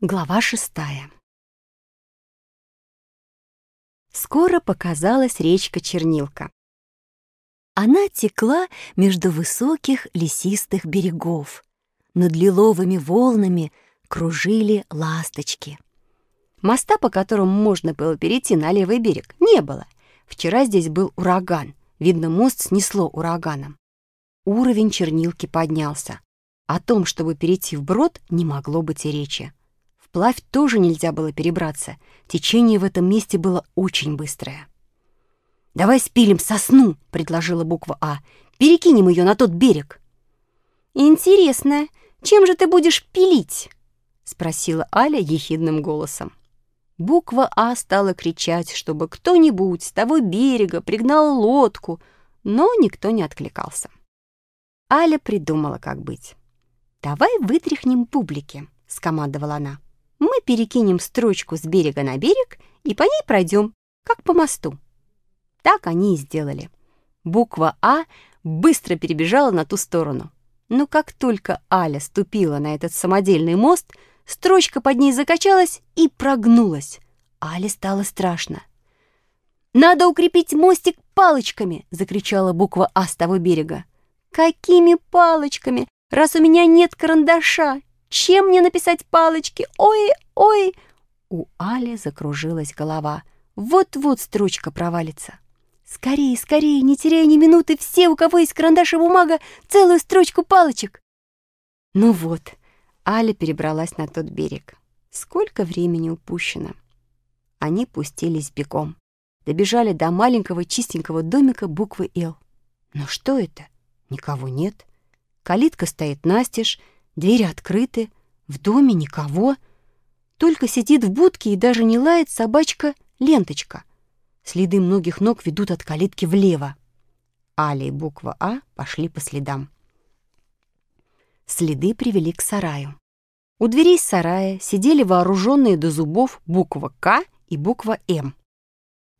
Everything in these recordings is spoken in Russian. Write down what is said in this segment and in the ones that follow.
Глава шестая. Скоро показалась речка Чернилка. Она текла между высоких лесистых берегов. Над лиловыми волнами кружили ласточки. Моста, по которому можно было перейти на левый берег, не было. Вчера здесь был ураган. Видно, мост снесло ураганом. Уровень Чернилки поднялся. О том, чтобы перейти вброд, не могло быть и речи. Вплавь тоже нельзя было перебраться. Течение в этом месте было очень быстрое. «Давай спилим сосну», — предложила буква «А». «Перекинем ее на тот берег». «Интересно, чем же ты будешь пилить?» — спросила Аля ехидным голосом. Буква «А» стала кричать, чтобы кто-нибудь с того берега пригнал лодку, но никто не откликался. Аля придумала, как быть. «Давай вытряхнем бублики», — скомандовала она мы перекинем строчку с берега на берег и по ней пройдем, как по мосту. Так они и сделали. Буква «А» быстро перебежала на ту сторону. Но как только Аля ступила на этот самодельный мост, строчка под ней закачалась и прогнулась. Але стало страшно. «Надо укрепить мостик палочками!» — закричала буква «А» с того берега. «Какими палочками, раз у меня нет карандаша? Чем мне написать палочки? Ой, ой!» У Али закружилась голова. Вот-вот строчка провалится. «Скорее, скорее, не теряя ни минуты, все, у кого есть карандаш и бумага, целую строчку палочек!» Ну вот, Аля перебралась на тот берег. Сколько времени упущено. Они пустились бегом. Добежали до маленького чистенького домика буквы «Л». Но что это? Никого нет. Калитка стоит настежь, Двери открыты, в доме никого. Только сидит в будке и даже не лает собачка Ленточка. Следы многих ног ведут от калитки влево. Аля и буква А пошли по следам. Следы привели к сараю. У дверей сарая сидели вооруженные до зубов буква К и буква М.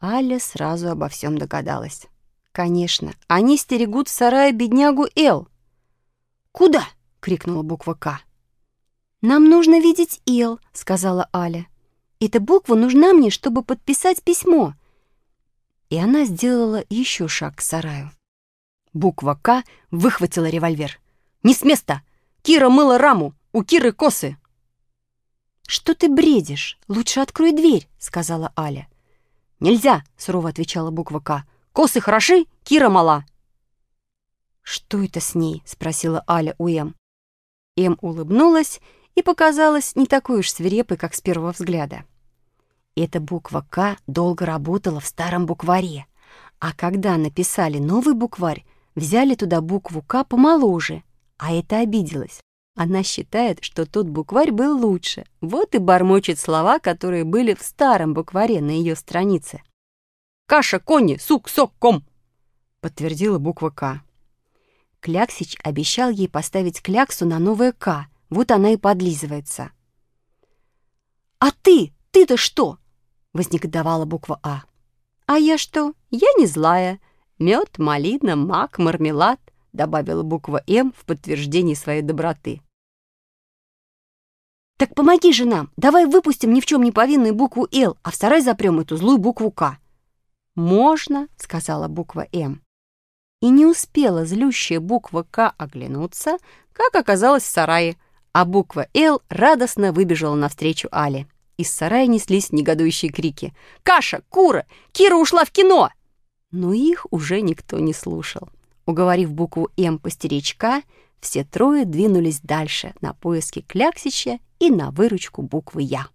Аля сразу обо всем догадалась. Конечно, они стерегут в сарае беднягу Л. «Куда?» — крикнула буква «К». «Нам нужно видеть Ил», — сказала Аля. «Эта буква нужна мне, чтобы подписать письмо». И она сделала еще шаг к сараю. Буква «К» выхватила револьвер. «Не с места! Кира мыла раму! У Киры косы!» «Что ты бредишь? Лучше открой дверь», — сказала Аля. «Нельзя», — сурово отвечала буква «К». «Косы хороши, Кира мала». «Что это с ней?» — спросила Аля у Эм. Эм улыбнулась и показалась не такой уж свирепой, как с первого взгляда. Эта буква «К» долго работала в старом букваре, а когда написали новый букварь, взяли туда букву «К» помоложе, а это обиделась. Она считает, что тот букварь был лучше, вот и бормочет слова, которые были в старом букваре на ее странице. «Каша, кони, сук, сок, ком!» — подтвердила буква «К». Кляксич обещал ей поставить кляксу на новое «К», вот она и подлизывается. «А ты? Ты-то что?» — вознегодовала буква «А». «А я что? Я не злая. Мед, малина, мак, мармелад», — добавила буква «М» в подтверждение своей доброты. «Так помоги же нам! Давай выпустим ни в чем не повинную букву «Л», а в сарай запрем эту злую букву «К». «Можно», — сказала буква «М». И не успела злющая буква «К» оглянуться, как оказалось в сарае, а буква «Л» радостно выбежала навстречу Але. Из сарая неслись негодующие крики. «Каша! Кура! Кира ушла в кино!» Но их уже никто не слушал. Уговорив букву «М» постеречь «К», все трое двинулись дальше на поиски Кляксича и на выручку буквы «Я».